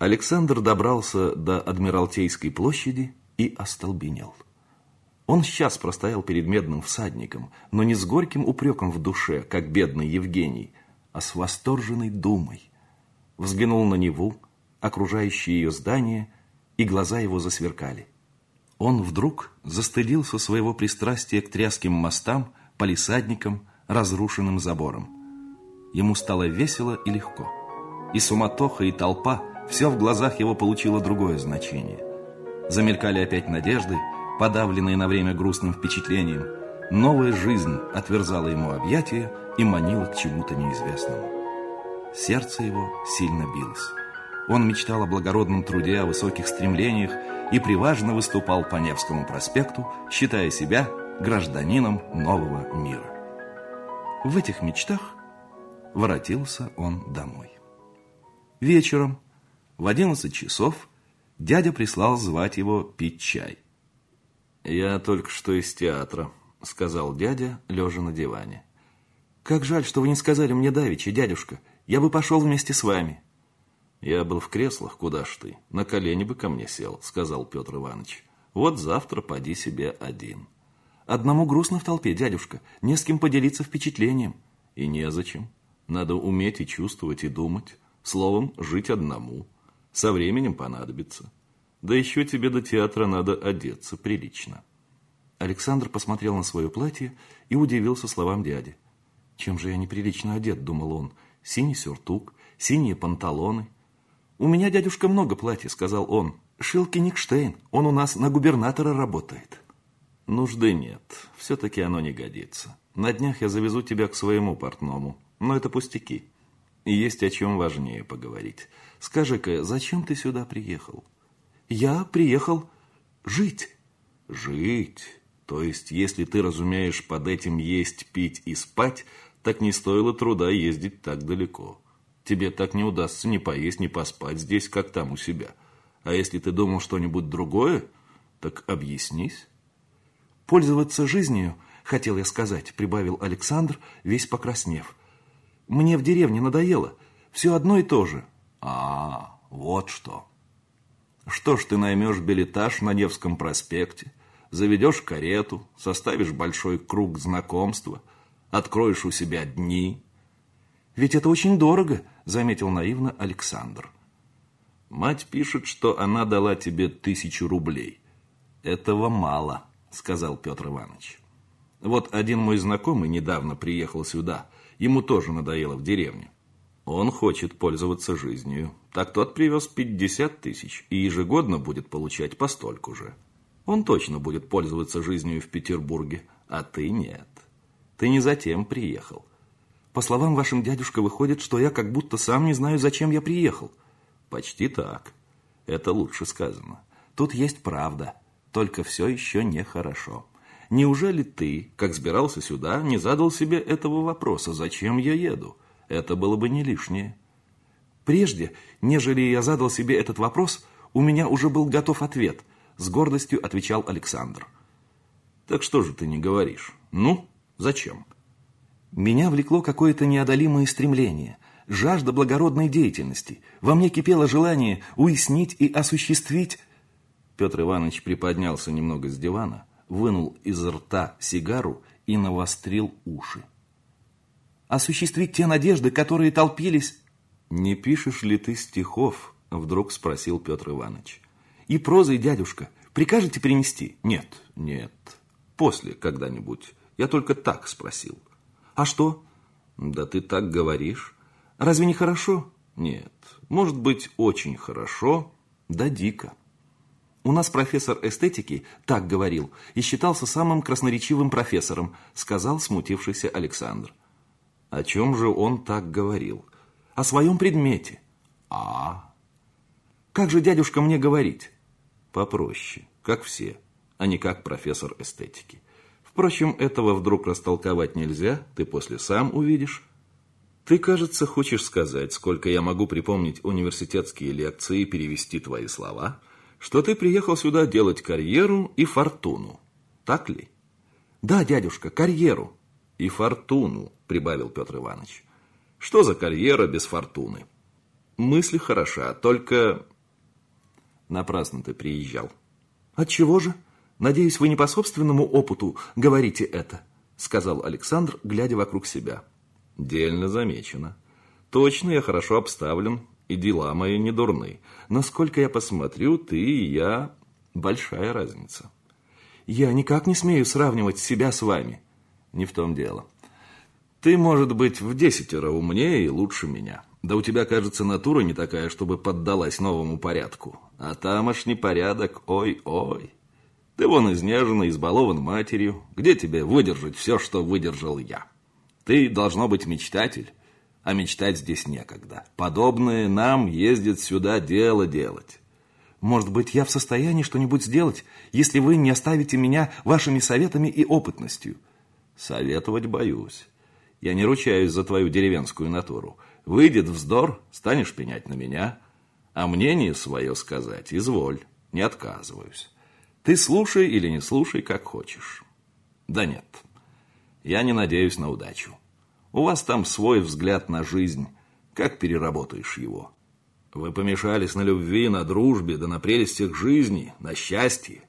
Александр добрался до Адмиралтейской площади и остолбенел. Он сейчас простоял перед медным всадником, но не с горьким упреком в душе, как бедный Евгений, а с восторженной думой. Взглянул на Неву, окружающие ее здания, и глаза его засверкали. Он вдруг застыдился своего пристрастия к тряским мостам, палисадникам, разрушенным заборам. Ему стало весело и легко. И суматоха, и толпа, все в глазах его получило другое значение. Замелькали опять надежды, подавленные на время грустным впечатлением, новая жизнь отверзала ему объятия и манила к чему-то неизвестному. Сердце его сильно билось. Он мечтал о благородном труде, о высоких стремлениях и приважно выступал по Невскому проспекту, считая себя гражданином нового мира. В этих мечтах воротился он домой. Вечером в одиннадцать часов дядя прислал звать его пить чай. «Я только что из театра», — сказал дядя, лежа на диване. «Как жаль, что вы не сказали мне давеча, дядюшка. Я бы пошел вместе с вами». «Я был в креслах, куда ж ты? На колени бы ко мне сел», — сказал Петр Иванович. «Вот завтра поди себе один». «Одному грустно в толпе, дядюшка. Не с кем поделиться впечатлением». «И незачем. Надо уметь и чувствовать, и думать. Словом, жить одному. Со временем понадобится». Да еще тебе до театра надо одеться прилично. Александр посмотрел на свое платье и удивился словам дяди. Чем же я неприлично одет, думал он. Синий сюртук, синие панталоны. У меня, дядюшка, много платья, сказал он. Шилки Никштейн, он у нас на губернатора работает. Нужды нет, все-таки оно не годится. На днях я завезу тебя к своему портному, но это пустяки. И есть о чем важнее поговорить. Скажи-ка, зачем ты сюда приехал? Я приехал жить. Жить? То есть, если ты разумеешь под этим есть, пить и спать, так не стоило труда ездить так далеко. Тебе так не удастся ни поесть, ни поспать здесь, как там у себя. А если ты думал что-нибудь другое, так объяснись. Пользоваться жизнью, хотел я сказать, прибавил Александр, весь покраснев. Мне в деревне надоело. Все одно и то же. А, вот что. Что ж ты наймешь билетаж на Невском проспекте, заведешь карету, составишь большой круг знакомства, откроешь у себя дни. Ведь это очень дорого, заметил наивно Александр. Мать пишет, что она дала тебе тысячу рублей. Этого мало, сказал Петр Иванович. Вот один мой знакомый недавно приехал сюда. Ему тоже надоело в деревне. Он хочет пользоваться жизнью. Так тот привез 50 тысяч и ежегодно будет получать постольку же. Он точно будет пользоваться жизнью в Петербурге, а ты нет. Ты не затем приехал. По словам вашим дядюшка, выходит, что я как будто сам не знаю, зачем я приехал. Почти так. Это лучше сказано. Тут есть правда, только все еще нехорошо. Неужели ты, как сбирался сюда, не задал себе этого вопроса, зачем я еду? Это было бы не лишнее. Прежде, нежели я задал себе этот вопрос, у меня уже был готов ответ. С гордостью отвечал Александр. Так что же ты не говоришь? Ну, зачем? Меня влекло какое-то неодолимое стремление, жажда благородной деятельности. Во мне кипело желание уяснить и осуществить... Петр Иванович приподнялся немного с дивана, вынул из рта сигару и навострил уши осуществить те надежды, которые толпились. «Не пишешь ли ты стихов?» – вдруг спросил Петр Иванович. «И прозой, дядюшка, прикажете принести?» «Нет, нет, после когда-нибудь. Я только так спросил». «А что?» «Да ты так говоришь». «Разве не хорошо?» «Нет, может быть, очень хорошо, да дико». У нас профессор эстетики так говорил и считался самым красноречивым профессором, сказал смутившийся Александр. О чем же он так говорил? О своем предмете. А, как же, дядюшка, мне говорить? Попроще, как все, а не как профессор эстетики. Впрочем, этого вдруг растолковать нельзя, ты после сам увидишь. Ты, кажется, хочешь сказать, сколько я могу припомнить университетские лекции и перевести твои слова, что ты приехал сюда делать карьеру и фортуну. Так ли? Да, дядюшка, карьеру. И фортуну, прибавил Петр Иванович. Что за карьера без фортуны? Мысль хороша, только Напрасно ты приезжал. Отчего же? Надеюсь, вы не по собственному опыту говорите это, сказал Александр, глядя вокруг себя. Дельно замечено. Точно я хорошо обставлен, и дела мои не дурны. Насколько я посмотрю, ты и я большая разница. Я никак не смею сравнивать себя с вами. Не в том дело. Ты, может быть, в десятеро умнее и лучше меня. Да у тебя, кажется, натура не такая, чтобы поддалась новому порядку. А тамошний порядок, ой-ой. Ты вон изнеженный, избалован матерью. Где тебе выдержать все, что выдержал я? Ты, должно быть, мечтатель. А мечтать здесь некогда. Подобные нам ездят сюда дело делать. Может быть, я в состоянии что-нибудь сделать, если вы не оставите меня вашими советами и опытностью? Советовать боюсь. Я не ручаюсь за твою деревенскую натуру. Выйдет вздор, станешь пенять на меня. А мнение свое сказать изволь, не отказываюсь. Ты слушай или не слушай, как хочешь. Да нет, я не надеюсь на удачу. У вас там свой взгляд на жизнь. Как переработаешь его? Вы помешались на любви, на дружбе, да на прелестях жизни, на счастье.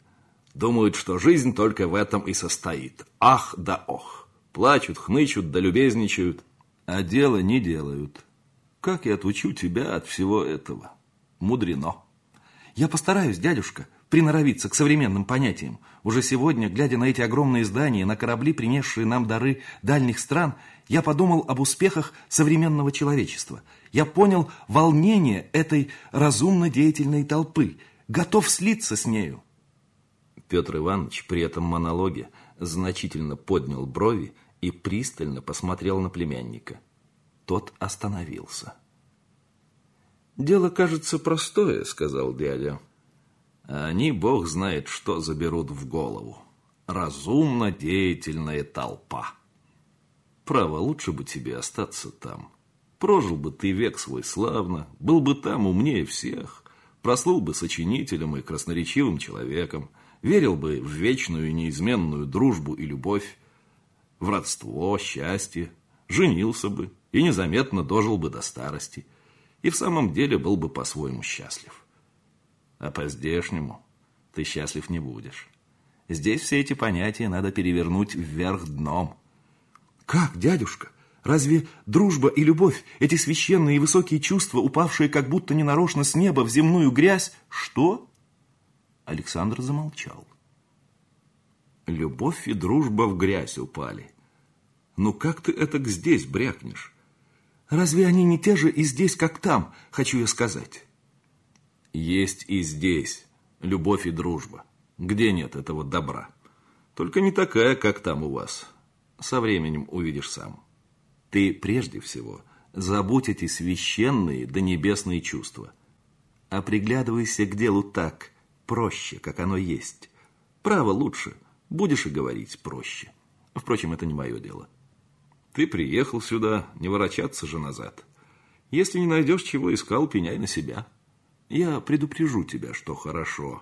Думают, что жизнь только в этом и состоит. Ах да ох. Плачут, хнычут, да любезничают, а дело не делают. Как я отучу тебя от всего этого? Мудрено. Я постараюсь, дядюшка, приноровиться к современным понятиям. Уже сегодня, глядя на эти огромные здания, на корабли, принесшие нам дары дальних стран, я подумал об успехах современного человечества. Я понял волнение этой разумно-деятельной толпы, готов слиться с нею. Петр Иванович при этом монологе значительно поднял брови и пристально посмотрел на племянника. Тот остановился. «Дело, кажется, простое», — сказал дядя. Они, бог знает, что заберут в голову. Разумно-деятельная толпа. Право, лучше бы тебе остаться там. Прожил бы ты век свой славно, был бы там умнее всех, прослыл бы сочинителем и красноречивым человеком, верил бы в вечную и неизменную дружбу и любовь, в родство, счастье, женился бы и незаметно дожил бы до старости, и в самом деле был бы по-своему счастлив. А по-здешнему ты счастлив не будешь. Здесь все эти понятия надо перевернуть вверх дном. Как, дядюшка? Разве дружба и любовь, эти священные и высокие чувства, упавшие как будто ненарочно с неба в земную грязь, что? Александр замолчал. Любовь и дружба в грязь упали. Ну как ты это здесь брякнешь? Разве они не те же и здесь, как там, хочу я сказать? Есть и здесь любовь и дружба. Где нет этого добра? Только не такая, как там у вас. Со временем увидишь сам. Ты прежде всего забудь эти священные да небесные чувства. А приглядывайся к делу так, проще, как оно есть. Право лучше, будешь и говорить проще. Впрочем, это не мое дело. Ты приехал сюда, не ворочаться же назад. Если не найдешь, чего искал, пеняй на себя. Я предупрежу тебя, что хорошо,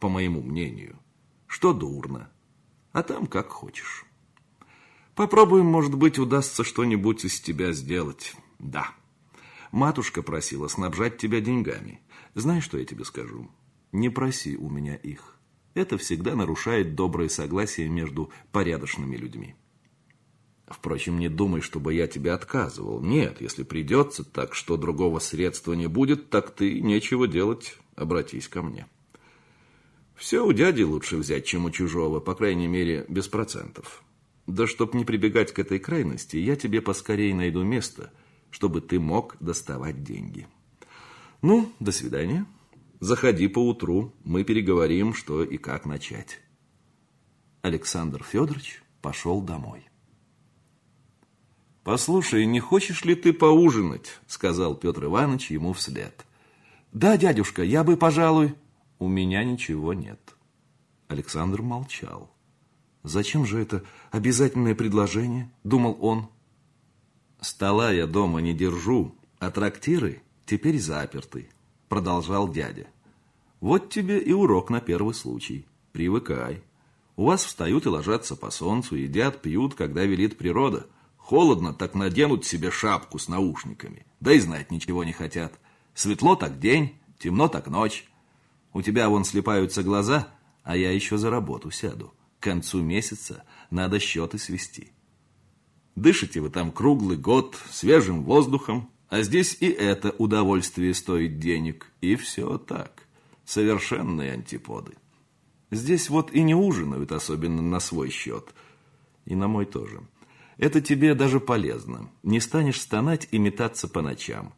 по моему мнению, что дурно, а там как хочешь. Попробуем, может быть, удастся что-нибудь из тебя сделать. Да. Матушка просила снабжать тебя деньгами. Знаешь, что я тебе скажу? Не проси у меня их. Это всегда нарушает доброе согласие между порядочными людьми. Впрочем, не думай, чтобы я тебе отказывал. Нет, если придется так, что другого средства не будет, так ты нечего делать, обратись ко мне. Все у дяди лучше взять, чем у чужого, по крайней мере, без процентов. Да чтоб не прибегать к этой крайности, я тебе поскорее найду место, чтобы ты мог доставать деньги. Ну, до свидания. Заходи поутру, мы переговорим, что и как начать. Александр Федорович пошел домой. «Послушай, не хочешь ли ты поужинать?» — сказал Петр Иванович ему вслед. «Да, дядюшка, я бы, пожалуй...» «У меня ничего нет». Александр молчал. «Зачем же это обязательное предложение?» — думал он. «Стола я дома не держу, а трактиры теперь заперты», — продолжал дядя. «Вот тебе и урок на первый случай. Привыкай. У вас встают и ложатся по солнцу, едят, пьют, когда велит природа». Холодно, так наденут себе шапку с наушниками. Да и знать ничего не хотят. Светло так день, темно так ночь. У тебя вон слепаются глаза, а я еще за работу сяду. К концу месяца надо счеты свести. Дышите вы там круглый год свежим воздухом, а здесь и это удовольствие стоит денег. И все так. Совершенные антиподы. Здесь вот и не ужинают, особенно на свой счет. И на мой тоже. Это тебе даже полезно. Не станешь стонать и метаться по ночам.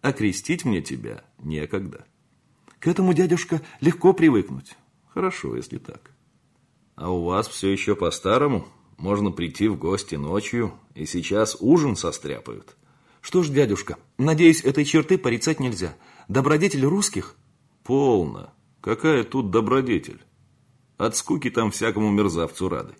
А крестить мне тебя некогда. К этому, дядюшка, легко привыкнуть. Хорошо, если так. А у вас все еще по-старому? Можно прийти в гости ночью, и сейчас ужин состряпают. Что ж, дядюшка, надеюсь, этой черты порицать нельзя. Добродетель русских? Полно. Какая тут добродетель? От скуки там всякому мерзавцу рады.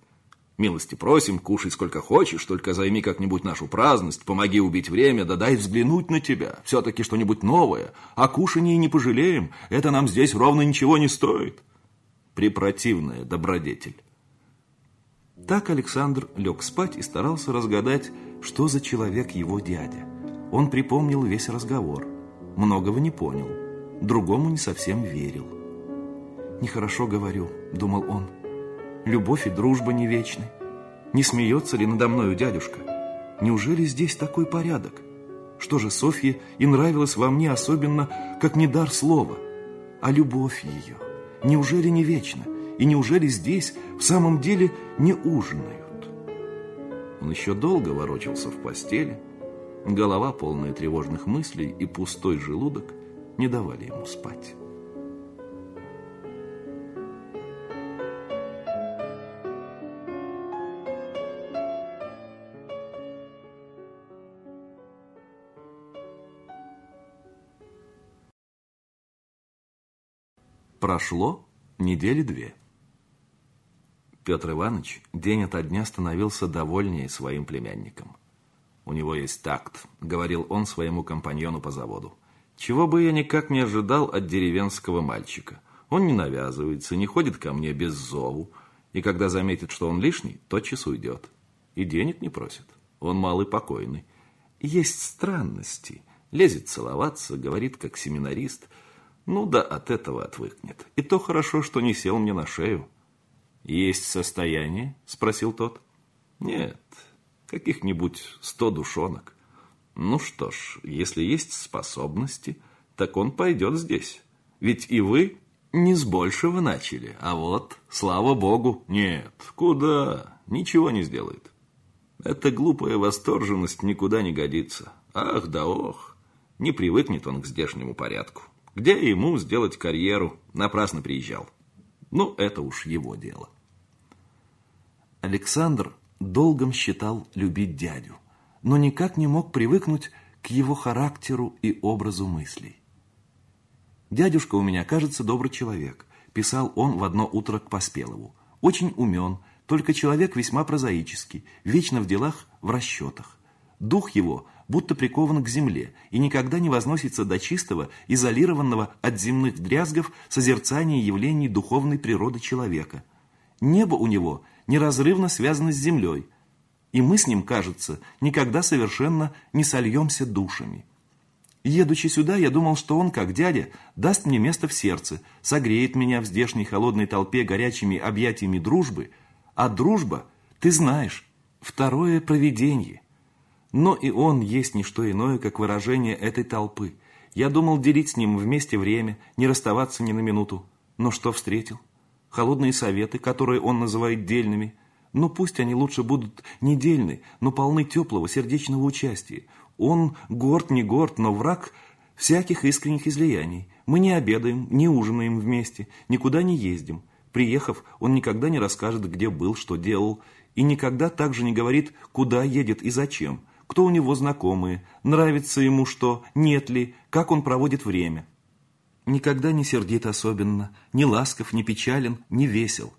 Милости просим, кушай сколько хочешь, только займи как-нибудь нашу праздность, помоги убить время, да дай взглянуть на тебя. Все-таки что-нибудь новое. О кушании не пожалеем, это нам здесь ровно ничего не стоит. Препротивная добродетель. Так Александр лег спать и старался разгадать, что за человек его дядя. Он припомнил весь разговор. Многого не понял, другому не совсем верил. «Нехорошо говорю», — думал он, — любовь и дружба не вечны. Не смеется ли надо мною дядюшка? Неужели здесь такой порядок? Что же Софье и нравилось во мне особенно, как не дар слова, а любовь ее? Неужели не вечна? И неужели здесь в самом деле не ужинают? Он еще долго ворочался в постели. Голова, полная тревожных мыслей, и пустой желудок не давали ему спать. Прошло недели две. Петр Иванович день ото дня становился довольнее своим племянником. «У него есть такт», — говорил он своему компаньону по заводу. «Чего бы я никак не ожидал от деревенского мальчика. Он не навязывается, не ходит ко мне без зову, и когда заметит, что он лишний, тотчас уйдет. И денег не просит. Он малый покойный. Есть странности. Лезет целоваться, говорит, как семинарист — ну да от этого отвыкнет. И то хорошо, что не сел мне на шею. Есть состояние? Спросил тот. Нет, каких-нибудь сто душонок. Ну что ж, если есть способности, так он пойдет здесь. Ведь и вы не с большего начали, а вот, слава богу, нет, куда, ничего не сделает. Эта глупая восторженность никуда не годится. Ах да ох, не привыкнет он к здешнему порядку. Где ему сделать карьеру? Напрасно приезжал. Ну, это уж его дело. Александр долгом считал любить дядю, но никак не мог привыкнуть к его характеру и образу мыслей. «Дядюшка у меня, кажется, добрый человек», писал он в одно утро к Поспелову. «Очень умен, только человек весьма прозаический, вечно в делах, в расчетах. Дух его будто прикован к земле и никогда не возносится до чистого, изолированного от земных дрязгов созерцания явлений духовной природы человека. Небо у него неразрывно связано с землей, и мы с ним, кажется, никогда совершенно не сольемся душами. Едучи сюда, я думал, что он, как дядя, даст мне место в сердце, согреет меня в здешней холодной толпе горячими объятиями дружбы, а дружба, ты знаешь, второе провидение. Но и он есть не что иное, как выражение этой толпы. Я думал делить с ним вместе время, не расставаться ни на минуту. Но что встретил? Холодные советы, которые он называет дельными. Ну пусть они лучше будут не дельны, но полны теплого сердечного участия. Он горд не горд, но враг всяких искренних излияний. Мы не обедаем, не ужинаем вместе, никуда не ездим. Приехав, он никогда не расскажет, где был, что делал, и никогда также не говорит, куда едет и зачем – кто у него знакомые, нравится ему что, нет ли, как он проводит время. Никогда не сердит особенно, не ласков, не печален, не весел.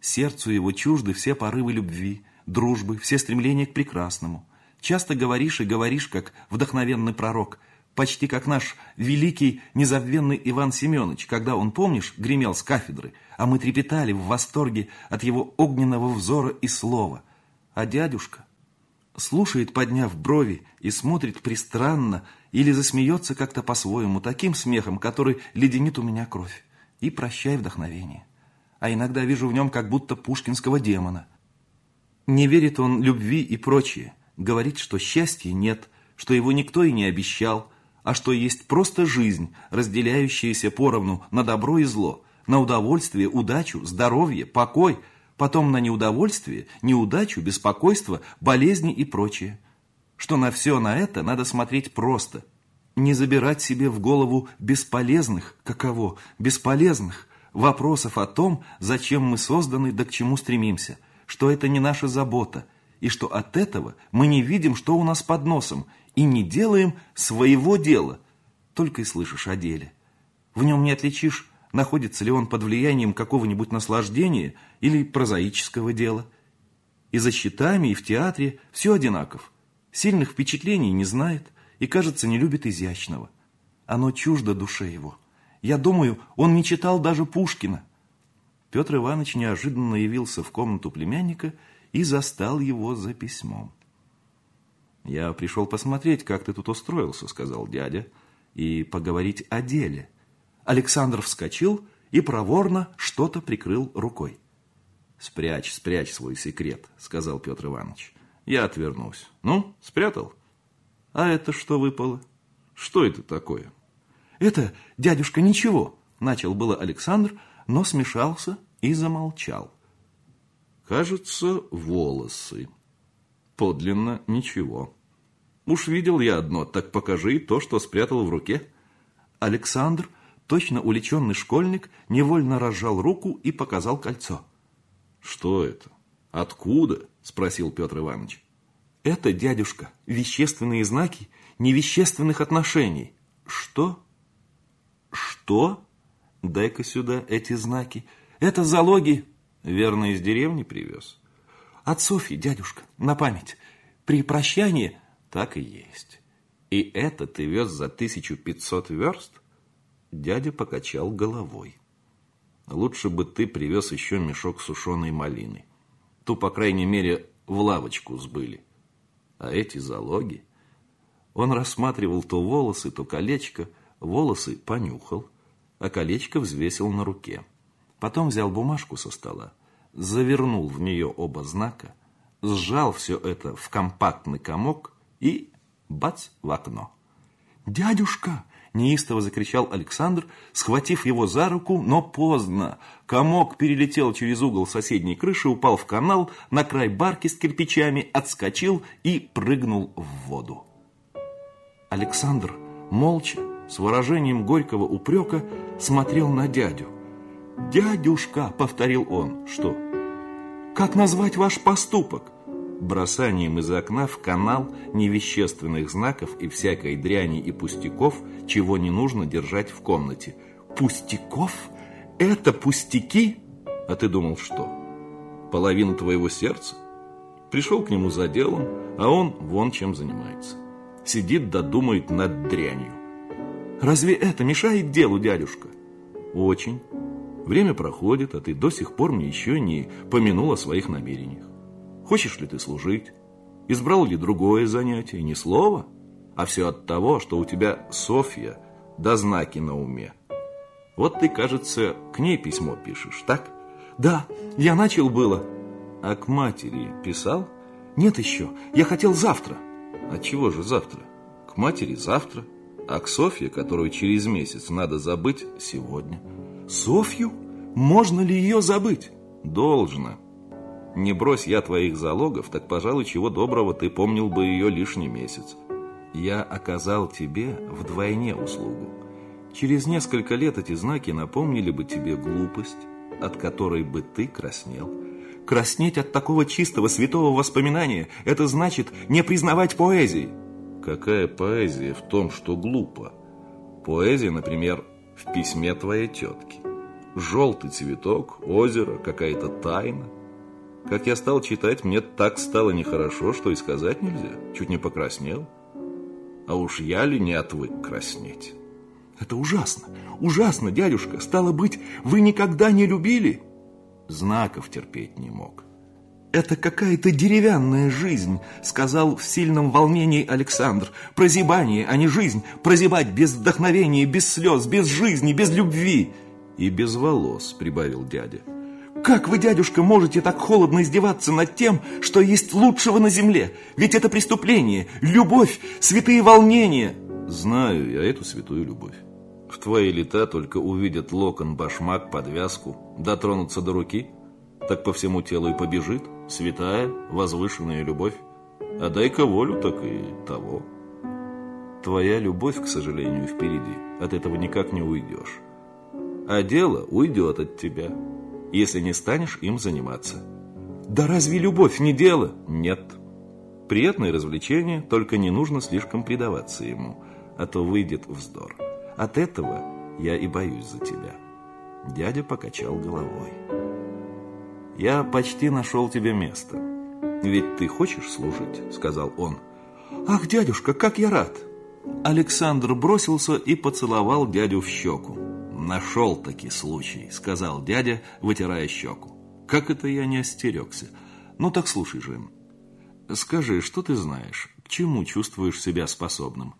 Сердцу его чужды все порывы любви, дружбы, все стремления к прекрасному. Часто говоришь и говоришь, как вдохновенный пророк, почти как наш великий незабвенный Иван Семенович, когда он, помнишь, гремел с кафедры, а мы трепетали в восторге от его огненного взора и слова. А дядюшка, слушает, подняв брови, и смотрит пристранно, или засмеется как-то по-своему, таким смехом, который леденит у меня кровь. И прощай вдохновение. А иногда вижу в нем как будто пушкинского демона. Не верит он любви и прочее. Говорит, что счастья нет, что его никто и не обещал, а что есть просто жизнь, разделяющаяся поровну на добро и зло, на удовольствие, удачу, здоровье, покой, потом на неудовольствие, неудачу, беспокойство, болезни и прочее. Что на все на это надо смотреть просто. Не забирать себе в голову бесполезных, каково, бесполезных, вопросов о том, зачем мы созданы да к чему стремимся, что это не наша забота, и что от этого мы не видим, что у нас под носом, и не делаем своего дела, только и слышишь о деле. В нем не отличишь, находится ли он под влиянием какого-нибудь наслаждения или прозаического дела. И за счетами, и в театре все одинаков. Сильных впечатлений не знает и, кажется, не любит изящного. Оно чуждо душе его. Я думаю, он не читал даже Пушкина. Петр Иванович неожиданно явился в комнату племянника и застал его за письмом. «Я пришел посмотреть, как ты тут устроился», — сказал дядя, «и поговорить о деле». Александр вскочил и проворно что-то прикрыл рукой. «Спрячь, спрячь свой секрет», — сказал Петр Иванович. «Я отвернусь. Ну, спрятал?» «А это что выпало? Что это такое?» «Это, дядюшка, ничего», — начал было Александр, но смешался и замолчал. «Кажется, волосы», Подлинно ничего. Уж видел я одно, так покажи то, что спрятал в руке. Александр, точно уличенный школьник, невольно разжал руку и показал кольцо. Что это? Откуда? Спросил Петр Иванович. Это, дядюшка, вещественные знаки невещественных отношений. Что? Что? Дай-ка сюда эти знаки. Это залоги. Верно, из деревни привез. От Софьи, дядюшка, на память. При прощании так и есть. И это ты вез за 1500 верст? Дядя покачал головой. Лучше бы ты привез еще мешок сушеной малины. Ту, по крайней мере, в лавочку сбыли. А эти залоги... Он рассматривал то волосы, то колечко. Волосы понюхал, а колечко взвесил на руке. Потом взял бумажку со стола завернул в нее оба знака, сжал все это в компактный комок и бац в окно. «Дядюшка!» – неистово закричал Александр, схватив его за руку, но поздно. Комок перелетел через угол соседней крыши, упал в канал, на край барки с кирпичами, отскочил и прыгнул в воду. Александр молча, с выражением горького упрека, смотрел на дядю – «Дядюшка!» — повторил он. «Что?» «Как назвать ваш поступок?» Бросанием из окна в канал невещественных знаков и всякой дряни и пустяков, чего не нужно держать в комнате. «Пустяков? Это пустяки?» А ты думал, что? Половина твоего сердца? Пришел к нему за делом, а он вон чем занимается. Сидит да думает над дрянью. Разве это мешает делу, дядюшка? Очень. Время проходит, а ты до сих пор мне еще не помянул о своих намерениях. Хочешь ли ты служить? Избрал ли другое занятие? Ни слова? А все от того, что у тебя Софья да знаки на уме. Вот ты, кажется, к ней письмо пишешь, так? Да, я начал было. А к матери писал? Нет еще, я хотел завтра. А чего же завтра? К матери завтра, а к Софье, которую через месяц надо забыть, сегодня. Софью? Можно ли ее забыть? Должно. Не брось я твоих залогов, так, пожалуй, чего доброго, ты помнил бы ее лишний месяц. Я оказал тебе вдвойне услугу. Через несколько лет эти знаки напомнили бы тебе глупость, от которой бы ты краснел. Краснеть от такого чистого, святого воспоминания – это значит не признавать поэзии. Какая поэзия в том, что глупо? Поэзия, например, в письме твоей тетки. Желтый цветок, озеро, какая-то тайна. Как я стал читать, мне так стало нехорошо, что и сказать нельзя. Чуть не покраснел. А уж я ли не отвык краснеть? Это ужасно, ужасно, дядюшка. Стало быть, вы никогда не любили? Знаков терпеть не мог. «Это какая-то деревянная жизнь», — сказал в сильном волнении Александр. «Прозябание, а не жизнь. Прозябать без вдохновения, без слез, без жизни, без любви». И без волос, прибавил дядя. Как вы, дядюшка, можете так холодно издеваться над тем, что есть лучшего на земле? Ведь это преступление, любовь, святые волнения. Знаю я эту святую любовь. В твои лета только увидят локон, башмак, подвязку, дотронутся до руки, так по всему телу и побежит святая, возвышенная любовь. А дай-ка волю, так и того. Твоя любовь, к сожалению, впереди. От этого никак не уйдешь. А дело уйдет от тебя если не станешь им заниматься. Да разве любовь не дело? Нет. Приятное развлечение, только не нужно слишком предаваться ему, а то выйдет вздор. От этого я и боюсь за тебя. Дядя покачал головой. Я почти нашел тебе место. Ведь ты хочешь служить, сказал он. Ах, дядюшка, как я рад! Александр бросился и поцеловал дядю в щеку. «Нашел-таки случай», — сказал дядя, вытирая щеку. «Как это я не остерегся? Ну так слушай же. Скажи, что ты знаешь? К чему чувствуешь себя способным?»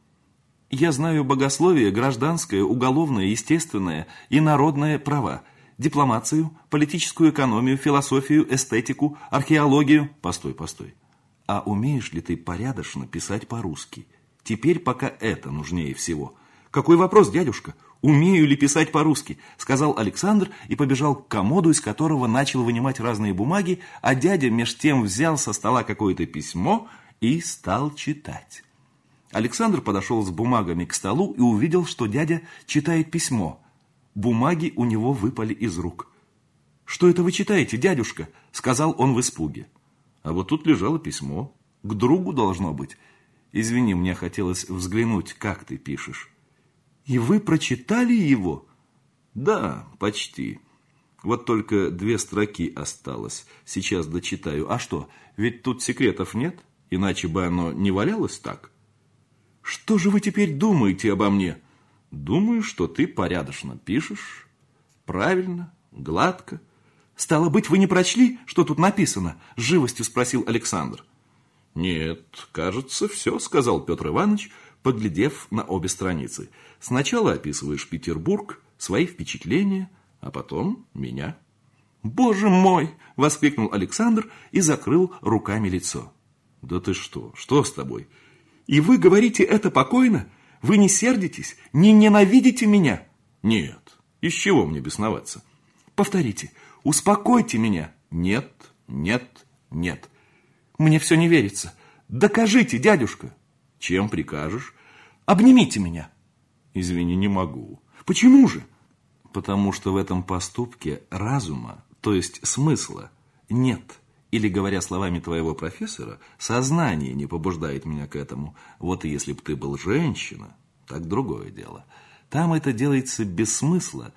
«Я знаю богословие, гражданское, уголовное, естественное и народное права, дипломацию, политическую экономию, философию, эстетику, археологию». «Постой, постой. А умеешь ли ты порядочно писать по-русски? Теперь пока это нужнее всего». «Какой вопрос, дядюшка? «Умею ли писать по-русски?» – сказал Александр и побежал к комоду, из которого начал вынимать разные бумаги, а дядя меж тем взял со стола какое-то письмо и стал читать. Александр подошел с бумагами к столу и увидел, что дядя читает письмо. Бумаги у него выпали из рук. «Что это вы читаете, дядюшка?» – сказал он в испуге. «А вот тут лежало письмо. К другу должно быть. Извини, мне хотелось взглянуть, как ты пишешь». И вы прочитали его? Да, почти. Вот только две строки осталось. Сейчас дочитаю. А что, ведь тут секретов нет? Иначе бы оно не валялось так. Что же вы теперь думаете обо мне? Думаю, что ты порядочно пишешь. Правильно, гладко. Стало быть, вы не прочли, что тут написано? С живостью спросил Александр. Нет, кажется, все, сказал Петр Иванович, поглядев на обе страницы. Сначала описываешь Петербург, свои впечатления, а потом меня. «Боже мой!» – воскликнул Александр и закрыл руками лицо. «Да ты что? Что с тобой?» «И вы говорите это покойно? Вы не сердитесь? Не ненавидите меня?» «Нет. Из чего мне бесноваться?» «Повторите. Успокойте меня». «Нет, нет, нет». «Мне все не верится. Докажите, дядюшка». Чем прикажешь? Обнимите меня. Извини, не могу. Почему же? Потому что в этом поступке разума, то есть смысла, нет. Или, говоря словами твоего профессора, сознание не побуждает меня к этому. Вот и если бы ты был женщина, так другое дело. Там это делается без смысла,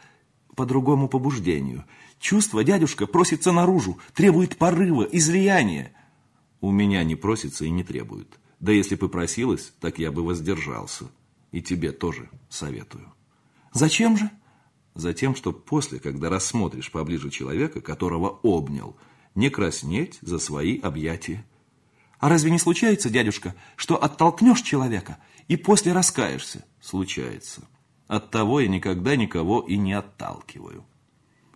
по другому побуждению. Чувство, дядюшка, просится наружу, требует порыва, излияния. У меня не просится и не требует. Да если бы просилась, так я бы воздержался. И тебе тоже советую. Зачем же? Затем, что после, когда рассмотришь поближе человека, которого обнял, не краснеть за свои объятия. А разве не случается, дядюшка, что оттолкнешь человека и после раскаешься? Случается. От того я никогда никого и не отталкиваю.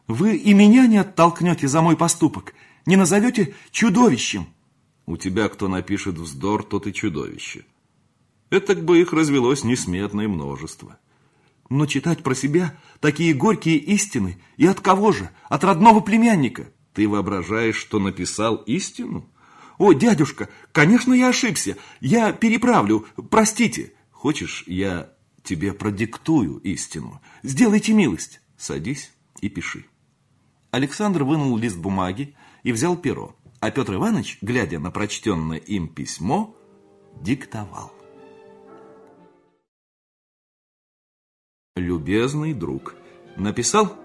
Вы и меня не оттолкнете за мой поступок, не назовете чудовищем. У тебя кто напишет вздор, тот и чудовище. Это бы их развелось несметное множество. Но читать про себя такие горькие истины, и от кого же? От родного племянника. Ты воображаешь, что написал истину? О, дядюшка, конечно, я ошибся. Я переправлю, простите. Хочешь, я тебе продиктую истину? Сделайте милость. Садись и пиши. Александр вынул лист бумаги и взял перо. А Петр Иванович, глядя на прочтенное им письмо, диктовал. Любезный друг, написал?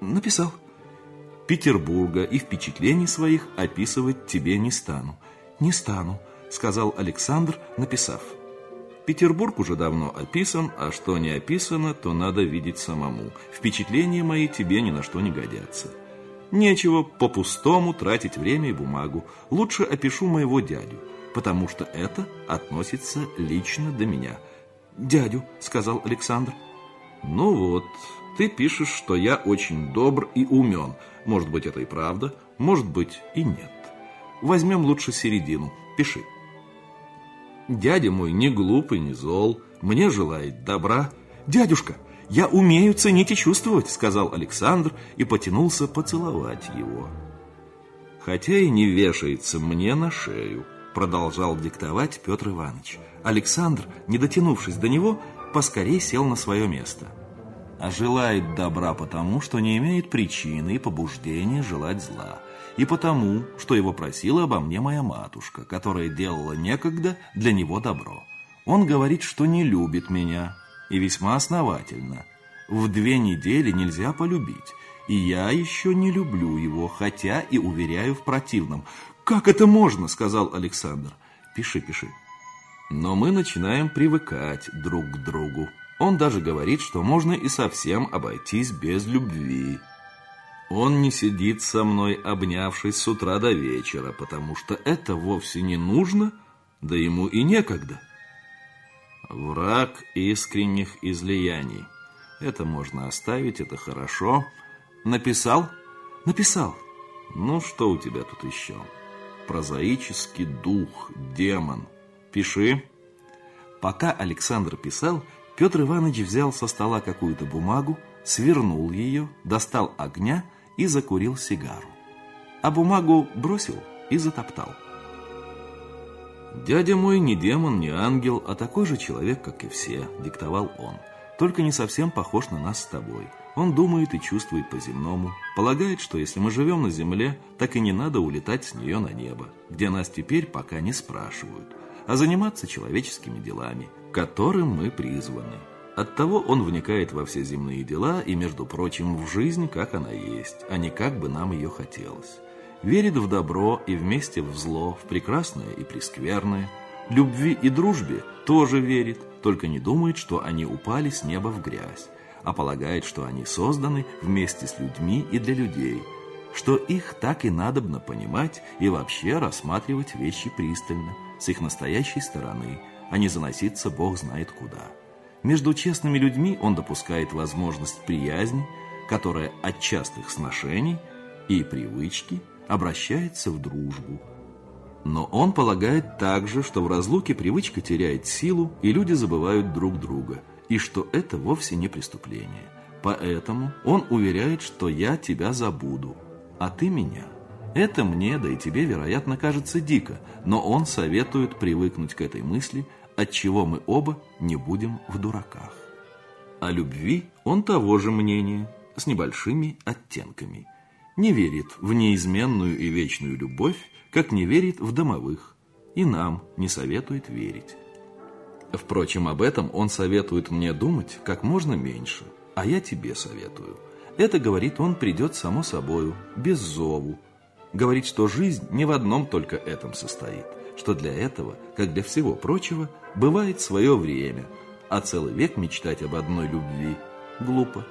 Написал. Петербурга и впечатлений своих описывать тебе не стану. Не стану, сказал Александр, написав. Петербург уже давно описан, а что не описано, то надо видеть самому. Впечатления мои тебе ни на что не годятся. Нечего по-пустому тратить время и бумагу. Лучше опишу моего дядю, потому что это относится лично до меня. «Дядю», — сказал Александр. Ну вот, ты пишешь, что я очень добр и умен. Может быть, это и правда, может быть и нет. Возьмем лучше середину. Пиши. Дядя мой не глупый, не зол, мне желает добра. Дядюшка, я умею ценить и чувствовать, сказал Александр и потянулся поцеловать его. Хотя и не вешается мне на шею, продолжал диктовать Петр Иванович. Александр, не дотянувшись до него, поскорей сел на свое место. А желает добра потому, что не имеет причины и побуждения желать зла и потому, что его просила обо мне моя матушка, которая делала некогда для него добро. Он говорит, что не любит меня, и весьма основательно. В две недели нельзя полюбить, и я еще не люблю его, хотя и уверяю в противном. «Как это можно?» – сказал Александр. «Пиши, пиши». Но мы начинаем привыкать друг к другу. Он даже говорит, что можно и совсем обойтись без любви. Он не сидит со мной, обнявшись с утра до вечера, потому что это вовсе не нужно, да ему и некогда. Враг искренних излияний. Это можно оставить, это хорошо. Написал? Написал. Ну, что у тебя тут еще? Прозаический дух, демон. Пиши. Пока Александр писал, Петр Иванович взял со стола какую-то бумагу, свернул ее, достал огня и закурил сигару. А бумагу бросил и затоптал. «Дядя мой не демон, не ангел, а такой же человек, как и все», – диктовал он. «Только не совсем похож на нас с тобой. Он думает и чувствует по-земному. Полагает, что если мы живем на земле, так и не надо улетать с нее на небо, где нас теперь пока не спрашивают, а заниматься человеческими делами, которым мы призваны». Оттого он вникает во все земные дела и, между прочим, в жизнь, как она есть, а не как бы нам ее хотелось. Верит в добро и вместе в зло, в прекрасное и прескверное. Любви и дружбе тоже верит, только не думает, что они упали с неба в грязь, а полагает, что они созданы вместе с людьми и для людей, что их так и надобно понимать и вообще рассматривать вещи пристально, с их настоящей стороны, а не заноситься бог знает куда. Между честными людьми он допускает возможность приязни, которая от частых сношений и привычки обращается в дружбу. Но он полагает также, что в разлуке привычка теряет силу, и люди забывают друг друга, и что это вовсе не преступление. Поэтому он уверяет, что я тебя забуду, а ты меня. Это мне, да и тебе, вероятно, кажется дико, но он советует привыкнуть к этой мысли, от чего мы оба не будем в дураках. О любви он того же мнения, с небольшими оттенками. Не верит в неизменную и вечную любовь, как не верит в домовых, и нам не советует верить. Впрочем, об этом он советует мне думать как можно меньше, а я тебе советую. Это, говорит он, придет само собою, без зову. Говорит, что жизнь не в одном только этом состоит, что для этого, как для всего прочего, Бывает свое время, а целый век мечтать об одной любви глупо.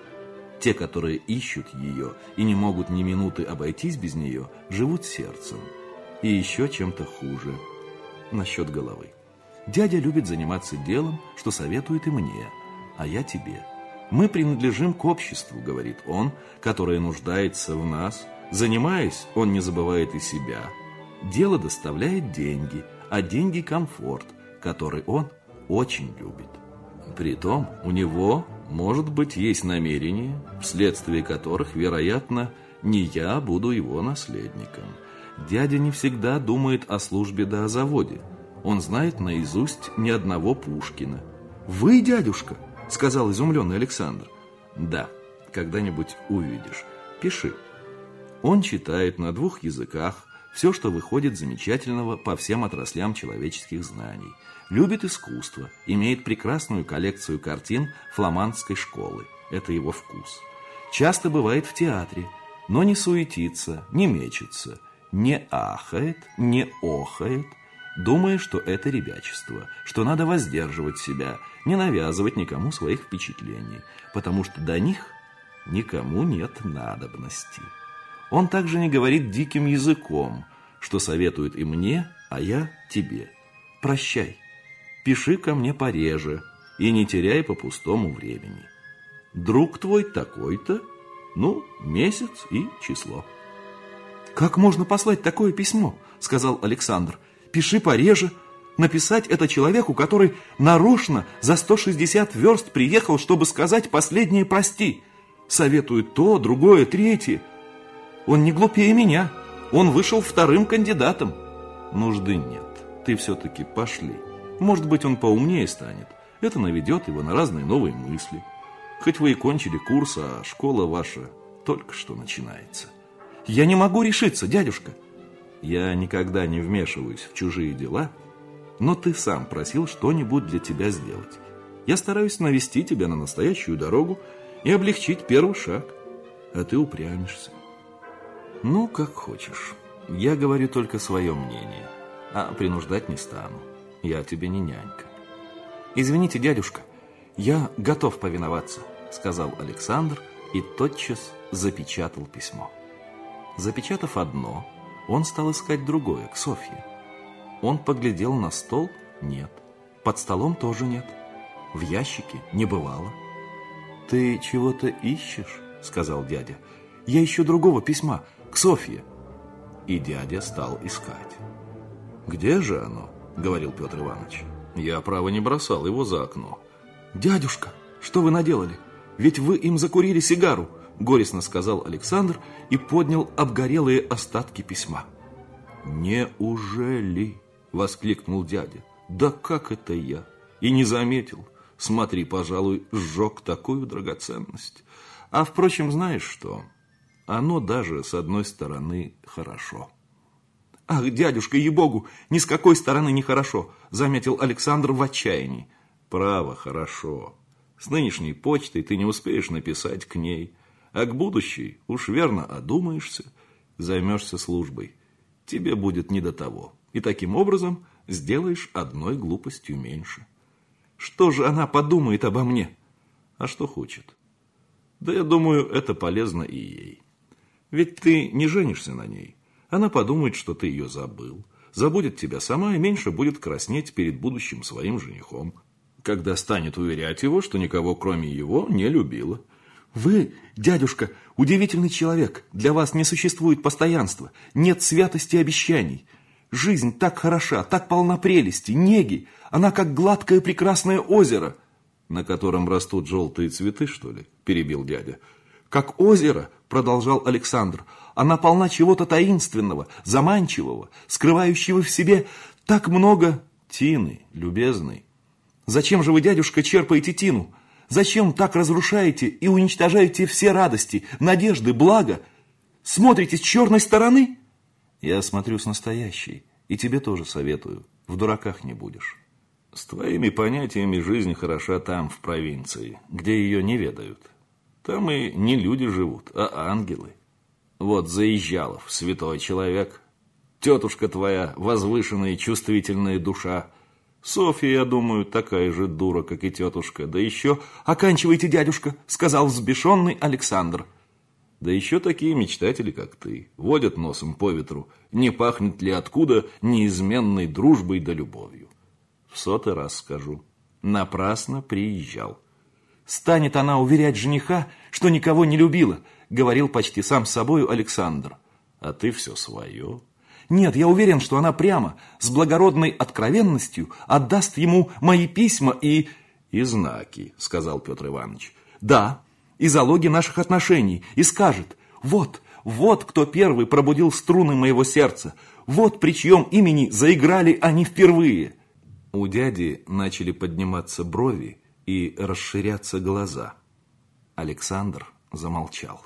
Те, которые ищут ее и не могут ни минуты обойтись без нее, живут сердцем. И еще чем-то хуже. Насчет головы. Дядя любит заниматься делом, что советует и мне, а я тебе. Мы принадлежим к обществу, говорит он, которое нуждается в нас. Занимаясь, он не забывает и себя. Дело доставляет деньги, а деньги – комфорт – который он очень любит. Притом у него, может быть, есть намерения, вследствие которых, вероятно, не я буду его наследником. Дядя не всегда думает о службе да о заводе. Он знает наизусть ни одного Пушкина. «Вы, дядюшка?» – сказал изумленный Александр. «Да, когда-нибудь увидишь. Пиши». Он читает на двух языках все, что выходит замечательного по всем отраслям человеческих знаний – Любит искусство, имеет прекрасную коллекцию картин фламандской школы. Это его вкус. Часто бывает в театре, но не суетится, не мечется, не ахает, не охает, думая, что это ребячество, что надо воздерживать себя, не навязывать никому своих впечатлений, потому что до них никому нет надобности. Он также не говорит диким языком, что советует и мне, а я тебе. Прощай пиши ко мне пореже и не теряй по-пустому времени. Друг твой такой-то, ну, месяц и число. Как можно послать такое письмо? Сказал Александр. Пиши пореже. Написать это человеку, который нарочно за 160 верст приехал, чтобы сказать последнее «прости». Советует то, другое, третье. Он не глупее меня. Он вышел вторым кандидатом. Нужды нет. Ты все-таки пошли. Может быть, он поумнее станет. Это наведет его на разные новые мысли. Хоть вы и кончили курс, а школа ваша только что начинается. Я не могу решиться, дядюшка. Я никогда не вмешиваюсь в чужие дела, но ты сам просил что-нибудь для тебя сделать. Я стараюсь навести тебя на настоящую дорогу и облегчить первый шаг, а ты упрямишься. Ну, как хочешь. Я говорю только свое мнение, а принуждать не стану. Я тебе не нянька. Извините, дядюшка, я готов повиноваться, сказал Александр и тотчас запечатал письмо. Запечатав одно, он стал искать другое, к Софье. Он поглядел на стол – нет. Под столом тоже нет. В ящике не бывало. «Ты чего-то ищешь?» – сказал дядя. «Я ищу другого письма, к Софье». И дядя стал искать. «Где же оно?» – говорил Петр Иванович. «Я, право, не бросал его за окно». «Дядюшка, что вы наделали? Ведь вы им закурили сигару!» Горестно сказал Александр и поднял обгорелые остатки письма. «Неужели?» – воскликнул дядя. «Да как это я? И не заметил. Смотри, пожалуй, сжег такую драгоценность. А, впрочем, знаешь что? Оно даже, с одной стороны, хорошо». «Ах, дядюшка, ей-богу, ни с какой стороны не хорошо», – заметил Александр в отчаянии. «Право, хорошо. С нынешней почтой ты не успеешь написать к ней». А к будущей уж верно одумаешься, займешься службой. Тебе будет не до того. И таким образом сделаешь одной глупостью меньше. Что же она подумает обо мне? А что хочет? Да я думаю, это полезно и ей. Ведь ты не женишься на ней. Она подумает, что ты ее забыл. Забудет тебя сама и меньше будет краснеть перед будущим своим женихом, когда станет уверять его, что никого кроме его не любила. Вы, дядюшка, удивительный человек. Для вас не существует постоянства, нет святости обещаний. Жизнь так хороша, так полна прелести, неги. Она как гладкое прекрасное озеро. На котором растут желтые цветы, что ли? Перебил дядя. Как озеро, продолжал Александр, она полна чего-то таинственного, заманчивого, скрывающего в себе так много тины, любезный. Зачем же вы, дядюшка, черпаете тину? Зачем так разрушаете и уничтожаете все радости, надежды, блага? Смотрите с черной стороны? Я смотрю с настоящей, и тебе тоже советую. В дураках не будешь. С твоими понятиями жизнь хороша там, в провинции, где ее не ведают. Там и не люди живут, а ангелы. Вот Заезжалов, святой человек. Тетушка твоя, возвышенная и чувствительная душа – Софья, я думаю, такая же дура, как и тетушка. Да еще... «Оканчивайте, дядюшка», — сказал взбешенный Александр. Да еще такие мечтатели, как ты, водят носом по ветру, не пахнет ли откуда неизменной дружбой да любовью. В сотый раз скажу, напрасно приезжал. «Станет она уверять жениха, что никого не любила», — говорил почти сам собою Александр. «А ты все свое». Нет, я уверен, что она прямо, с благородной откровенностью, отдаст ему мои письма и... И знаки, сказал Петр Иванович. Да, и залоги наших отношений, и скажет, вот, вот кто первый пробудил струны моего сердца, вот при чьем имени заиграли они впервые. У дяди начали подниматься брови и расширяться глаза. Александр замолчал.